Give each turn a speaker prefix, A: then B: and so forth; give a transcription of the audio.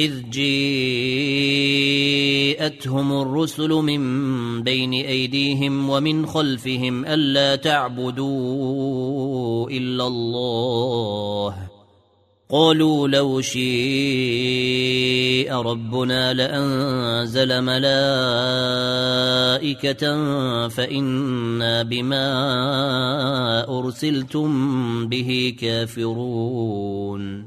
A: إذ جيءتهم الرسل من بين أيديهم ومن خلفهم ألا تعبدوا إلا الله. قالوا لو شيء ربنا لأنزل ملائكة فإنا بما أرسلتم به كافرون.